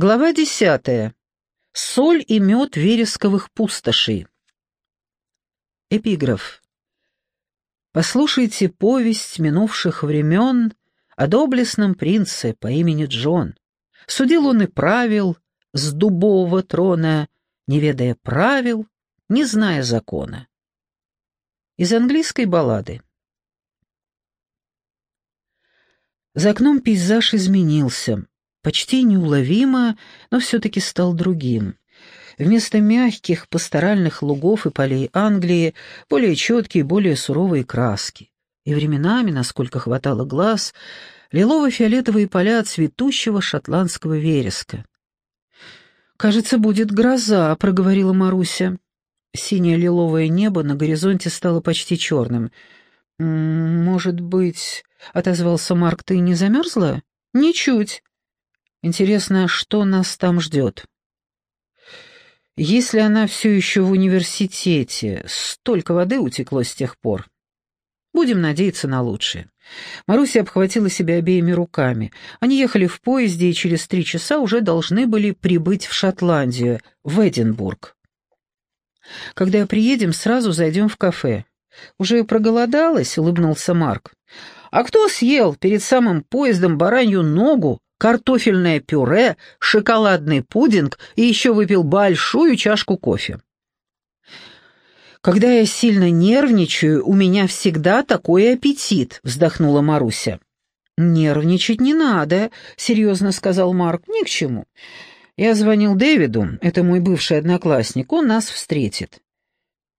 Глава десятая. Соль и мед вересковых пустошей. Эпиграф. Послушайте повесть минувших времен о доблестном принце по имени Джон. Судил он и правил с дубового трона, не ведая правил, не зная закона. Из английской баллады. За окном пейзаж изменился почти неуловимо, но все-таки стал другим. Вместо мягких пасторальных лугов и полей Англии более четкие, более суровые краски. И временами, насколько хватало глаз, лилово-фиолетовые поля цветущего шотландского вереска. «Кажется, будет гроза», — проговорила Маруся. Синее лиловое небо на горизонте стало почти черным. «Может быть...» — отозвался Марк, — «ты не замерзла?» «Ничуть. Интересно, что нас там ждет? Если она все еще в университете, столько воды утекло с тех пор. Будем надеяться на лучшее. Маруся обхватила себя обеими руками. Они ехали в поезде и через три часа уже должны были прибыть в Шотландию, в Эдинбург. «Когда приедем, сразу зайдем в кафе». «Уже проголодалась?» — улыбнулся Марк. «А кто съел перед самым поездом баранью ногу картофельное пюре, шоколадный пудинг и еще выпил большую чашку кофе. «Когда я сильно нервничаю, у меня всегда такой аппетит», — вздохнула Маруся. «Нервничать не надо», — серьезно сказал Марк, — «ни к чему. Я звонил Дэвиду, это мой бывший одноклассник, он нас встретит.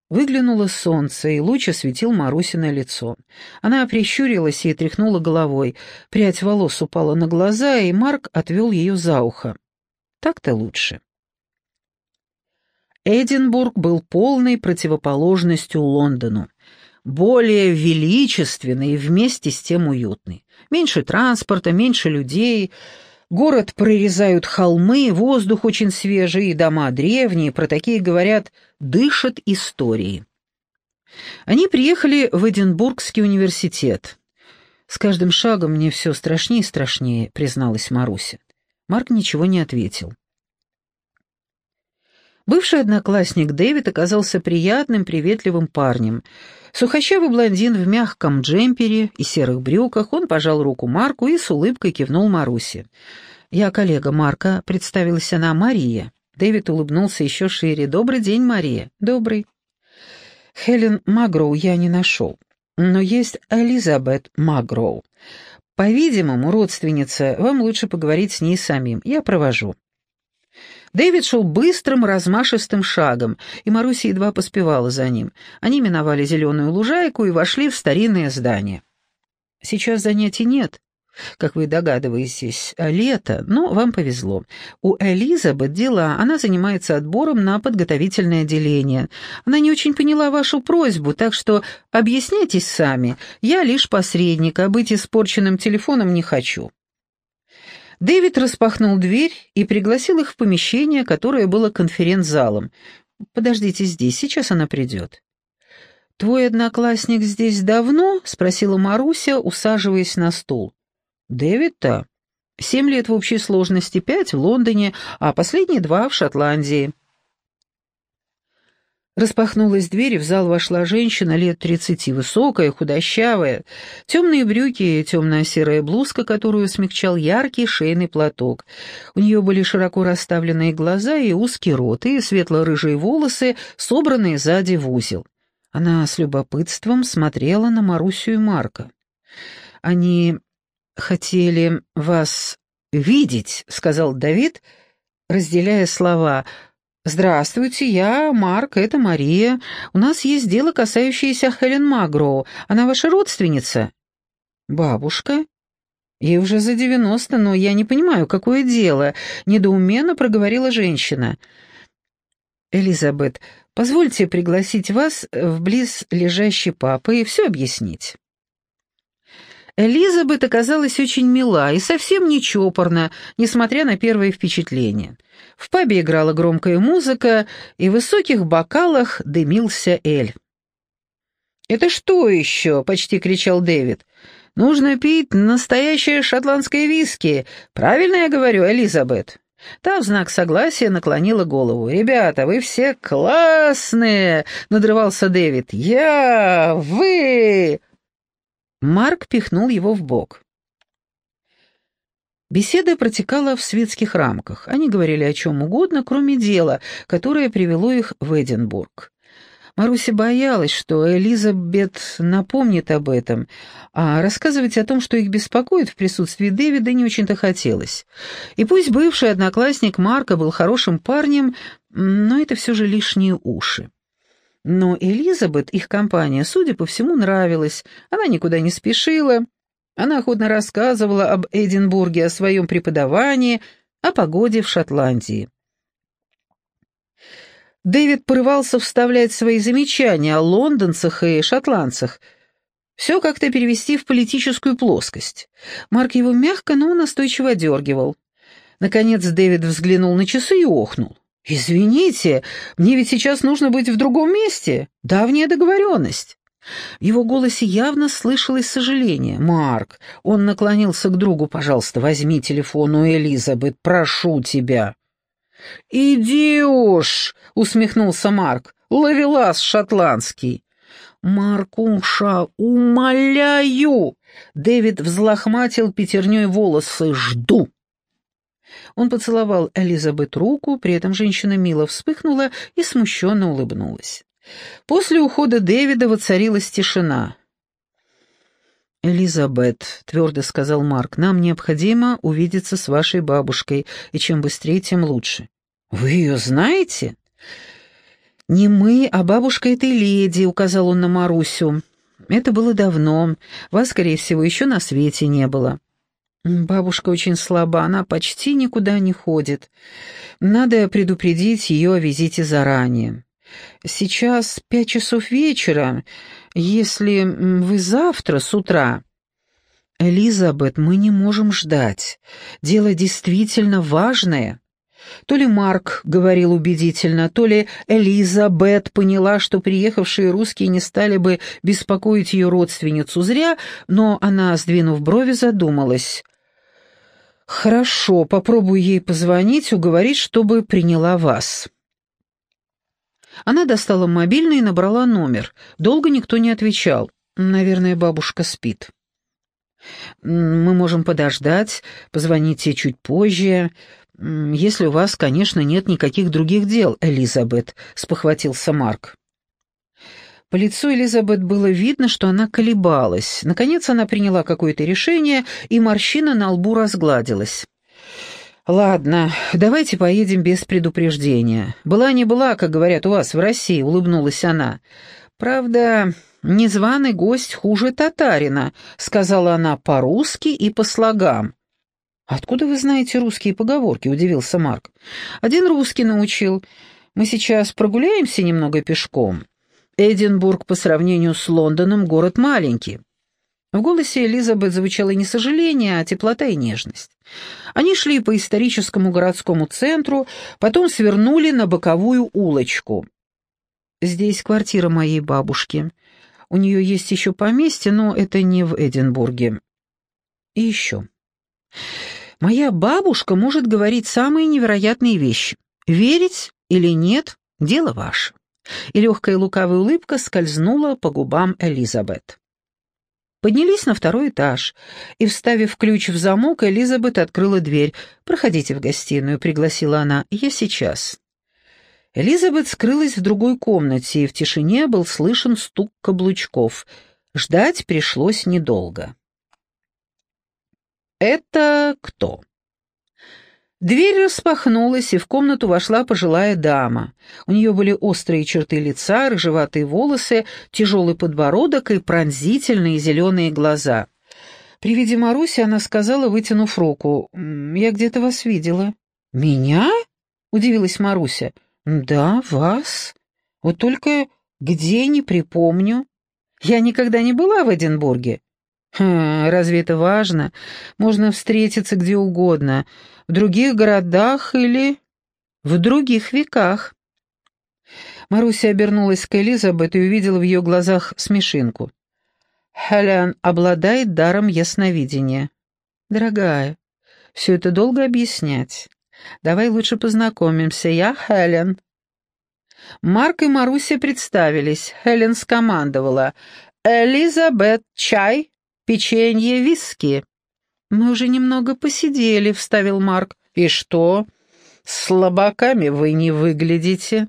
Выглянуло солнце, и луч осветил Марусино лицо. Она прищурилась и тряхнула головой. Прядь волос упала на глаза, и Марк отвел ее за ухо. Так-то лучше. Эдинбург был полной противоположностью Лондону. Более величественный и вместе с тем уютный. Меньше транспорта, меньше людей — Город прорезают холмы, воздух очень свежий, дома древние, про такие говорят, дышат историей. Они приехали в Эдинбургский университет. «С каждым шагом мне все страшнее и страшнее», — призналась Маруся. Марк ничего не ответил. Бывший одноклассник Дэвид оказался приятным, приветливым парнем. Сухощавый блондин в мягком джемпере и серых брюках, он пожал руку Марку и с улыбкой кивнул Марусе. «Я коллега Марка», — представилась она Мария. Дэвид улыбнулся еще шире. «Добрый день, Мария». «Добрый». «Хелен Магроу я не нашел, но есть Элизабет Магроу. По-видимому, родственница, вам лучше поговорить с ней самим. Я провожу». Дэвид шел быстрым, размашистым шагом, и Маруся едва поспевала за ним. Они миновали зеленую лужайку и вошли в старинное здание. «Сейчас занятий нет», как вы догадываетесь, лето, но вам повезло. У Элизабет дела, она занимается отбором на подготовительное отделение. Она не очень поняла вашу просьбу, так что объясняйтесь сами. Я лишь посредник, а быть испорченным телефоном не хочу. Дэвид распахнул дверь и пригласил их в помещение, которое было конференц-залом. «Подождите здесь, сейчас она придет». «Твой одноклассник здесь давно?» — спросила Маруся, усаживаясь на стул. «Дэвид-то? Семь лет в общей сложности, пять в Лондоне, а последние два в Шотландии». Распахнулась дверь, и в зал вошла женщина лет тридцати, высокая, худощавая, темные брюки и темная серая блузка, которую смягчал яркий шейный платок. У нее были широко расставленные глаза и узкий рот, и светло-рыжие волосы, собранные сзади в узел. Она с любопытством смотрела на Марусю и Марка. Они хотели вас видеть», — сказал Давид, разделяя слова — «Здравствуйте, я Марк, это Мария. У нас есть дело, касающееся Хелен Магроу. Она ваша родственница?» «Бабушка?» «Ей уже за девяносто, но я не понимаю, какое дело», — недоуменно проговорила женщина. «Элизабет, позвольте пригласить вас в близ лежащий папа и все объяснить». Элизабет оказалась очень мила и совсем не чопорна, несмотря на первое впечатление. В пабе играла громкая музыка, и в высоких бокалах дымился эль. «Это что еще?» — почти кричал Дэвид. «Нужно пить настоящее шотландское виски. Правильно я говорю, Элизабет?» Та в знак согласия наклонила голову. «Ребята, вы все классные!» — надрывался Дэвид. «Я! Вы!» Марк пихнул его в бок. Беседа протекала в светских рамках. Они говорили о чем угодно, кроме дела, которое привело их в Эдинбург. Маруся боялась, что Элизабет напомнит об этом, а рассказывать о том, что их беспокоит в присутствии Дэвида, не очень-то хотелось. И пусть бывший одноклассник Марка был хорошим парнем, но это все же лишние уши. Но Элизабет, их компания, судя по всему, нравилась, она никуда не спешила, она охотно рассказывала об Эдинбурге, о своем преподавании, о погоде в Шотландии. Дэвид порывался вставлять свои замечания о лондонцах и шотландцах. Все как-то перевести в политическую плоскость. Марк его мягко, но настойчиво дергивал. Наконец Дэвид взглянул на часы и охнул. «Извините, мне ведь сейчас нужно быть в другом месте. Давняя договоренность». В его голосе явно слышалось сожаление. «Марк», — он наклонился к другу, — «пожалуйста, возьми телефон у Элизабет, прошу тебя». «Иди уж!» — усмехнулся Марк. «Ловелас шотландский!» «Маркуша, умоляю!» Дэвид взлохматил пятерней волосы. «Жду!» Он поцеловал Элизабет руку, при этом женщина мило вспыхнула и смущенно улыбнулась. После ухода Дэвида воцарилась тишина. «Элизабет», — твердо сказал Марк, — «нам необходимо увидеться с вашей бабушкой, и чем быстрее, тем лучше». «Вы ее знаете?» «Не мы, а бабушка этой леди», — указал он на Марусю. «Это было давно. Вас, скорее всего, еще на свете не было». «Бабушка очень слаба, она почти никуда не ходит. Надо предупредить ее о визите заранее. Сейчас пять часов вечера. Если вы завтра с утра...» «Элизабет, мы не можем ждать. Дело действительно важное». То ли Марк говорил убедительно, то ли Элизабет поняла, что приехавшие русские не стали бы беспокоить ее родственницу зря, но она, сдвинув брови, задумалась. «Хорошо, попробую ей позвонить, уговорить, чтобы приняла вас». Она достала мобильный и набрала номер. Долго никто не отвечал. Наверное, бабушка спит. «Мы можем подождать, позвоните чуть позже. «Если у вас, конечно, нет никаких других дел, Элизабет», — спохватился Марк. По лицу Элизабет было видно, что она колебалась. Наконец она приняла какое-то решение, и морщина на лбу разгладилась. «Ладно, давайте поедем без предупреждения. Была не была, как говорят у вас в России», — улыбнулась она. «Правда, незваный гость хуже татарина», — сказала она по-русски и по слогам. «Откуда вы знаете русские поговорки?» — удивился Марк. «Один русский научил. Мы сейчас прогуляемся немного пешком. Эдинбург по сравнению с Лондоном город маленький». В голосе Элизабет звучало не сожаление, а теплота и нежность. Они шли по историческому городскому центру, потом свернули на боковую улочку. «Здесь квартира моей бабушки. У нее есть еще поместье, но это не в Эдинбурге. И еще. Моя бабушка может говорить самые невероятные вещи. Верить или нет — дело ваше». И легкая лукавая улыбка скользнула по губам Элизабет. Поднялись на второй этаж, и, вставив ключ в замок, Элизабет открыла дверь. «Проходите в гостиную», — пригласила она. «Я сейчас». Элизабет скрылась в другой комнате, и в тишине был слышен стук каблучков. Ждать пришлось недолго. «Это кто?» Дверь распахнулась, и в комнату вошла пожилая дама. У нее были острые черты лица, рыжеватые волосы, тяжелый подбородок и пронзительные зеленые глаза. При виде Маруси она сказала, вытянув руку, «Я где-то вас видела». «Меня?» — удивилась Маруся. «Да, вас. Вот только где, не припомню. Я никогда не была в Эдинбурге. Хм, разве это важно? Можно встретиться где угодно, в других городах или в других веках. Маруся обернулась к Элизабет и увидела в ее глазах смешинку. Хелен обладает даром ясновидения. Дорогая, все это долго объяснять. Давай лучше познакомимся. Я Хелен». Марк и Маруся представились. Хелен скомандовала. «Элизабет, чай, печенье, виски». «Мы уже немного посидели», — вставил Марк. «И что? Слабаками вы не выглядите».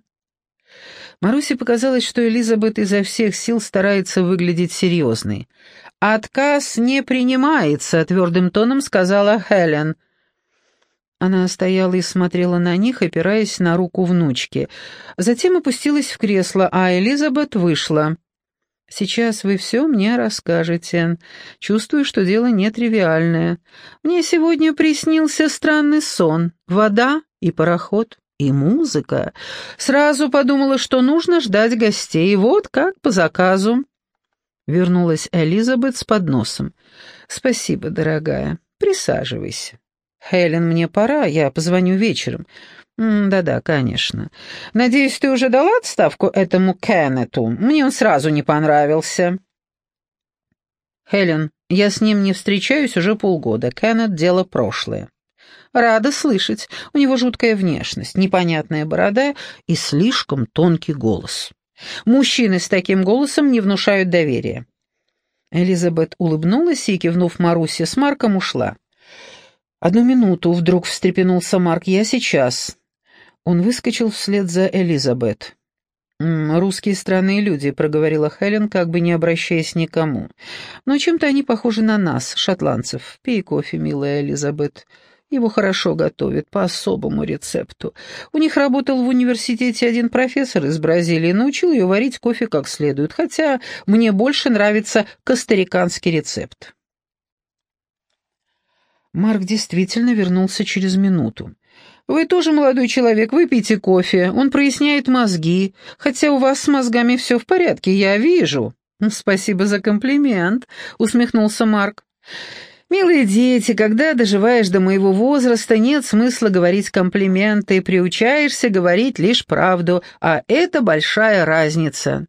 Марусе показалось, что Элизабет изо всех сил старается выглядеть серьезной. «Отказ не принимается», — твердым тоном сказала Хелен. Она стояла и смотрела на них, опираясь на руку внучки. Затем опустилась в кресло, а Элизабет вышла. «Сейчас вы все мне расскажете. Чувствую, что дело нетривиальное. Мне сегодня приснился странный сон. Вода и пароход, и музыка. Сразу подумала, что нужно ждать гостей. Вот как по заказу». Вернулась Элизабет с подносом. «Спасибо, дорогая. Присаживайся». «Хелен, мне пора, я позвоню вечером». «Да-да, конечно. Надеюсь, ты уже дала отставку этому Кеннету? Мне он сразу не понравился». «Хелен, я с ним не встречаюсь уже полгода. Кеннет — дело прошлое». «Рада слышать. У него жуткая внешность, непонятная борода и слишком тонкий голос. Мужчины с таким голосом не внушают доверия». Элизабет улыбнулась и, кивнув Марусе, с Марком ушла. «Одну минуту», — вдруг встрепенулся Марк, — «я сейчас». Он выскочил вслед за Элизабет. «Русские странные люди», — проговорила Хелен, как бы не обращаясь никому. «Но чем-то они похожи на нас, шотландцев. Пей кофе, милая Элизабет. Его хорошо готовят, по особому рецепту. У них работал в университете один профессор из Бразилии, научил ее варить кофе как следует, хотя мне больше нравится костариканский рецепт». Марк действительно вернулся через минуту. «Вы тоже молодой человек, выпейте кофе, он проясняет мозги, хотя у вас с мозгами все в порядке, я вижу». «Спасибо за комплимент», — усмехнулся Марк. «Милые дети, когда доживаешь до моего возраста, нет смысла говорить комплименты, приучаешься говорить лишь правду, а это большая разница».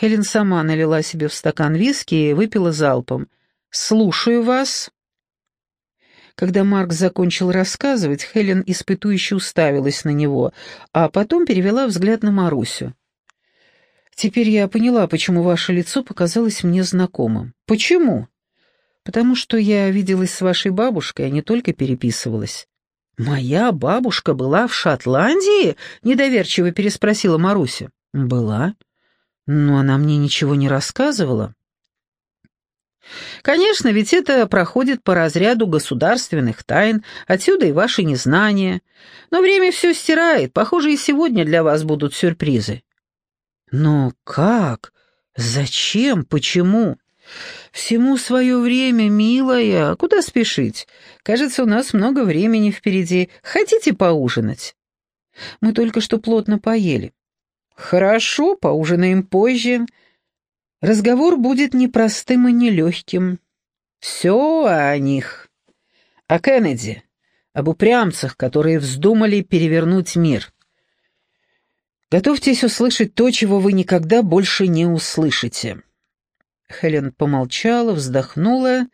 Хелен сама налила себе в стакан виски и выпила залпом. «Слушаю вас». Когда Марк закончил рассказывать, Хелен испытующе уставилась на него, а потом перевела взгляд на Марусю. «Теперь я поняла, почему ваше лицо показалось мне знакомым». «Почему?» «Потому что я виделась с вашей бабушкой, а не только переписывалась». «Моя бабушка была в Шотландии?» — недоверчиво переспросила Маруся. «Была. Но она мне ничего не рассказывала». Конечно, ведь это проходит по разряду государственных тайн, отсюда и ваше незнание. Но время все стирает, похоже, и сегодня для вас будут сюрпризы. Но как? Зачем? Почему? Всему свое время, милая. Куда спешить? Кажется, у нас много времени впереди. Хотите поужинать? Мы только что плотно поели. Хорошо, поужинаем позже. Разговор будет непростым и нелегким. Все о них. О Кеннеди, об упрямцах, которые вздумали перевернуть мир. Готовьтесь услышать то, чего вы никогда больше не услышите. Хелен помолчала, вздохнула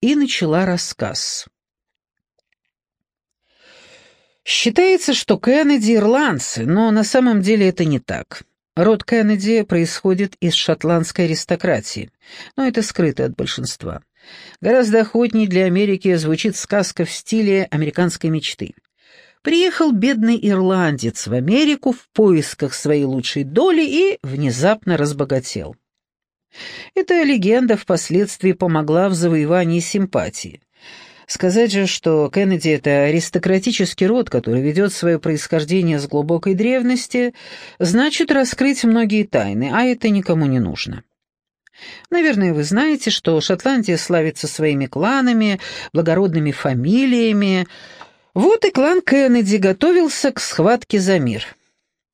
и начала рассказ. Считается, что Кеннеди ирландцы, но на самом деле это не так. Род Кеннеди происходит из шотландской аристократии, но это скрыто от большинства. Гораздо охотнее для Америки звучит сказка в стиле американской мечты. Приехал бедный ирландец в Америку в поисках своей лучшей доли и внезапно разбогател. Эта легенда впоследствии помогла в завоевании симпатии. Сказать же, что Кеннеди — это аристократический род, который ведет свое происхождение с глубокой древности, значит раскрыть многие тайны, а это никому не нужно. Наверное, вы знаете, что Шотландия славится своими кланами, благородными фамилиями. Вот и клан Кеннеди готовился к схватке за мир.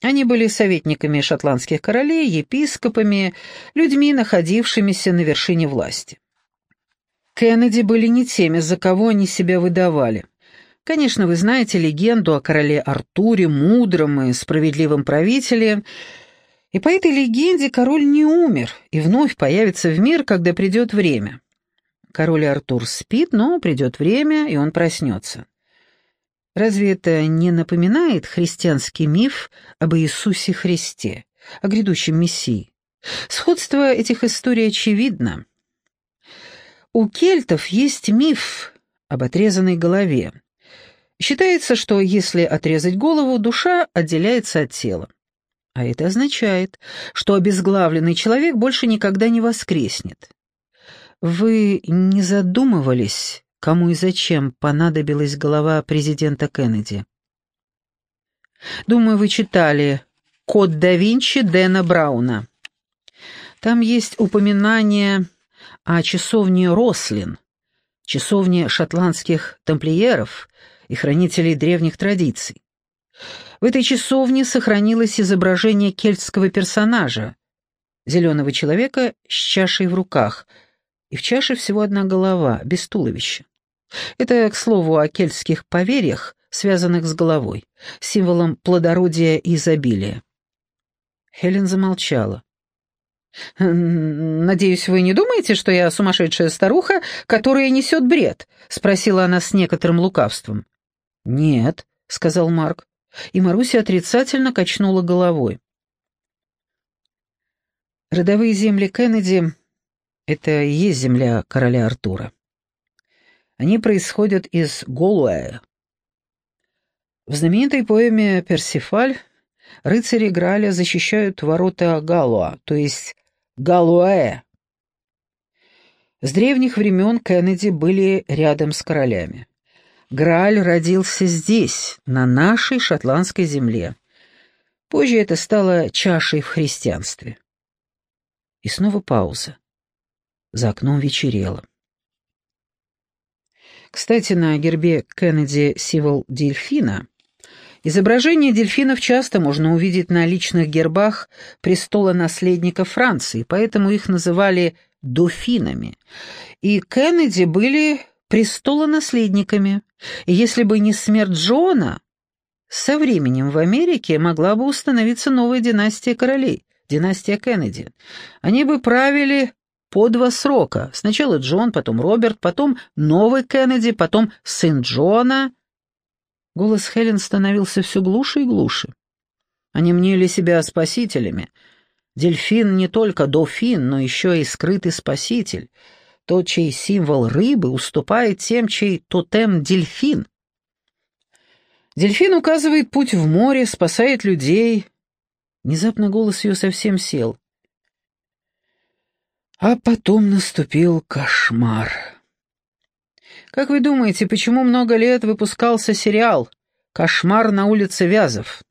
Они были советниками шотландских королей, епископами, людьми, находившимися на вершине власти. Кеннеди были не теми, за кого они себя выдавали. Конечно, вы знаете легенду о короле Артуре, мудром и справедливом правителе, и по этой легенде король не умер и вновь появится в мир, когда придет время. Король Артур спит, но придет время, и он проснется. Разве это не напоминает христианский миф об Иисусе Христе, о грядущем Мессии? Сходство этих историй очевидно. У кельтов есть миф об отрезанной голове. Считается, что если отрезать голову, душа отделяется от тела. А это означает, что обезглавленный человек больше никогда не воскреснет. Вы не задумывались, кому и зачем понадобилась голова президента Кеннеди? Думаю, вы читали «Код да Винчи» Дэна Брауна. Там есть упоминание о часовне Рослин, часовне шотландских тамплиеров и хранителей древних традиций. В этой часовне сохранилось изображение кельтского персонажа, зеленого человека с чашей в руках, и в чаше всего одна голова, без туловища. Это, к слову, о кельтских поверьях, связанных с головой, символом плодородия и изобилия. Хелен замолчала. «Надеюсь, вы не думаете, что я сумасшедшая старуха, которая несет бред?» — спросила она с некоторым лукавством. «Нет», — сказал Марк, и Маруся отрицательно качнула головой. Родовые земли Кеннеди — это и есть земля короля Артура. Они происходят из Голуэя. В знаменитой поэме «Персифаль» рыцари Граля защищают ворота Галуа, то есть Галуэ. С древних времен Кеннеди были рядом с королями. Грааль родился здесь, на нашей шотландской земле. Позже это стало чашей в христианстве. И снова пауза. За окном вечерело. Кстати, на гербе Кеннеди символ дельфина. Изображение дельфинов часто можно увидеть на личных гербах престола наследника Франции, поэтому их называли дофинами. И Кеннеди были престолонаследниками. И если бы не смерть Джона, со временем в Америке могла бы установиться новая династия королей, династия Кеннеди. Они бы правили по два срока. Сначала Джон, потом Роберт, потом новый Кеннеди, потом сын Джона. Голос Хелен становился все глуше и глуше. Они мнили себя спасителями. Дельфин не только дофин, но еще и скрытый спаситель. Тот, чей символ рыбы уступает тем, чей тотем дельфин. Дельфин указывает путь в море, спасает людей. Внезапно голос ее совсем сел. А потом наступил кошмар. Как вы думаете, почему много лет выпускался сериал «Кошмар на улице Вязов»?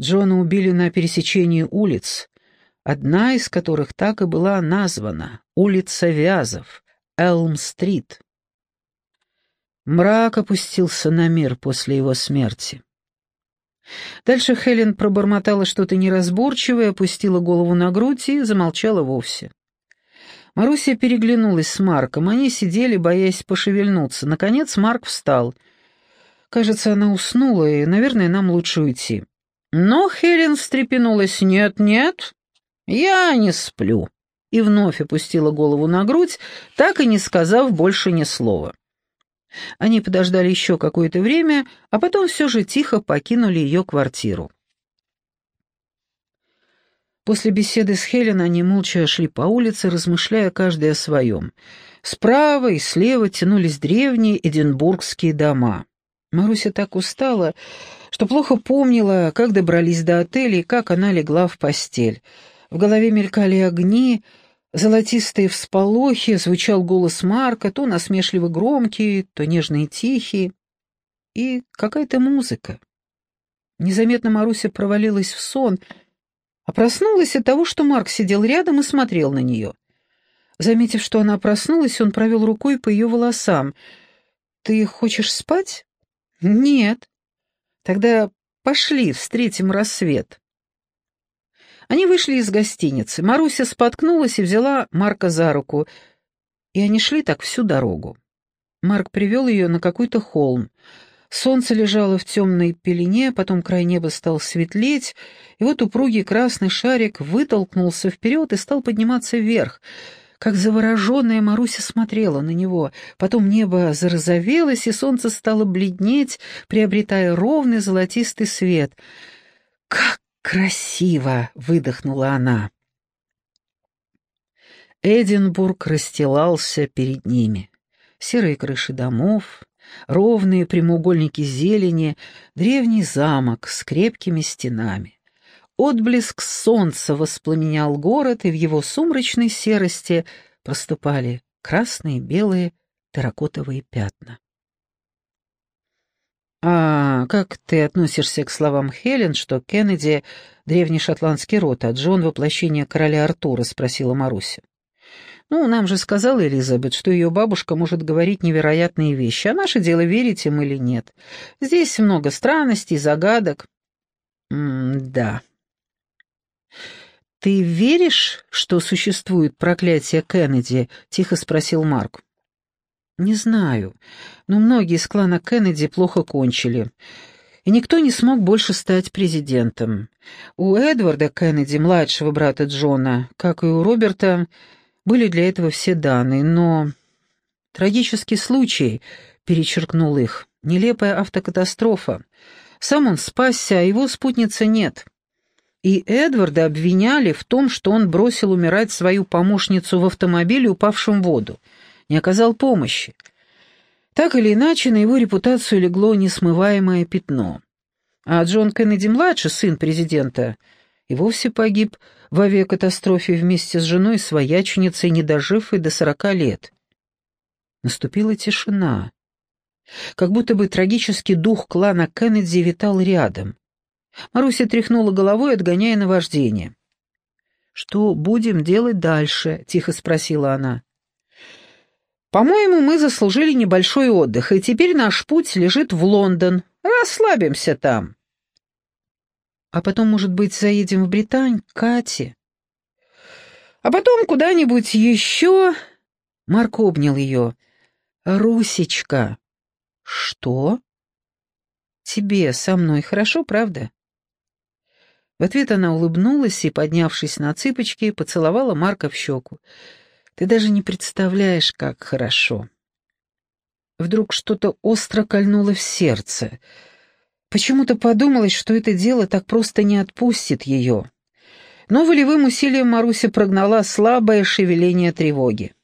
Джона убили на пересечении улиц, одна из которых так и была названа «Улица Вязов», Элм-стрит. Мрак опустился на мир после его смерти. Дальше Хелен пробормотала что-то неразборчивое, опустила голову на грудь и замолчала вовсе. Маруся переглянулась с Марком. Они сидели, боясь пошевельнуться. Наконец Марк встал. Кажется, она уснула, и, наверное, нам лучше уйти. Но Хелен встрепенулась. «Нет, нет, я не сплю». И вновь опустила голову на грудь, так и не сказав больше ни слова. Они подождали еще какое-то время, а потом все же тихо покинули ее квартиру. После беседы с Хелен они молча шли по улице, размышляя каждый о своем. Справа и слева тянулись древние эдинбургские дома. Маруся так устала, что плохо помнила, как добрались до отеля и как она легла в постель. В голове мелькали огни, золотистые всполохи, звучал голос Марка, то насмешливо громкий, то нежный и тихий, и какая-то музыка. Незаметно Маруся провалилась в сон — а проснулась от того, что Марк сидел рядом и смотрел на нее. Заметив, что она проснулась, он провел рукой по ее волосам. «Ты хочешь спать?» «Нет». «Тогда пошли, встретим рассвет». Они вышли из гостиницы. Маруся споткнулась и взяла Марка за руку. И они шли так всю дорогу. Марк привел ее на какой-то холм. Солнце лежало в темной пелене, потом край неба стал светлеть, и вот упругий красный шарик вытолкнулся вперед и стал подниматься вверх. Как завороженная Маруся смотрела на него. Потом небо зарозовелось, и солнце стало бледнеть, приобретая ровный золотистый свет. «Как красиво!» — выдохнула она. Эдинбург расстилался перед ними. Серые крыши домов, ровные прямоугольники зелени, древний замок с крепкими стенами. Отблеск солнца воспламенял город, и в его сумрачной серости проступали красные, белые, терракотовые пятна. «А как ты относишься к словам Хелен, что Кеннеди — древний шотландский род, а Джон — воплощение короля Артура?» — спросила Маруся. «Ну, нам же сказала Элизабет, что ее бабушка может говорить невероятные вещи, а наше дело, верить им или нет. Здесь много странностей, загадок». «М-да», «Ты веришь, что существует проклятие Кеннеди?» — тихо спросил Марк. «Не знаю, но многие из клана Кеннеди плохо кончили, и никто не смог больше стать президентом. У Эдварда Кеннеди, младшего брата Джона, как и у Роберта, были для этого все данные, но трагический случай перечеркнул их, нелепая автокатастрофа. Сам он спасся, а его спутницы нет» и Эдварда обвиняли в том, что он бросил умирать свою помощницу в автомобиле, упавшем в воду, не оказал помощи. Так или иначе, на его репутацию легло несмываемое пятно. А Джон Кеннеди-младший, сын президента, и вовсе погиб в авиакатастрофе вместе с женой свояченицей, не дожив и до сорока лет. Наступила тишина. Как будто бы трагический дух клана Кеннеди витал рядом. Маруся тряхнула головой, отгоняя наваждение. «Что будем делать дальше?» — тихо спросила она. «По-моему, мы заслужили небольшой отдых, и теперь наш путь лежит в Лондон. Расслабимся там». «А потом, может быть, заедем в Британь, к Кате?» «А потом куда-нибудь еще...» Марк обнял ее. «Русечка». «Что?» «Тебе со мной хорошо, правда?» В ответ она улыбнулась и, поднявшись на цыпочки, поцеловала Марка в щеку. «Ты даже не представляешь, как хорошо». Вдруг что-то остро кольнуло в сердце. Почему-то подумалось, что это дело так просто не отпустит ее. Но волевым усилием Маруся прогнала слабое шевеление тревоги.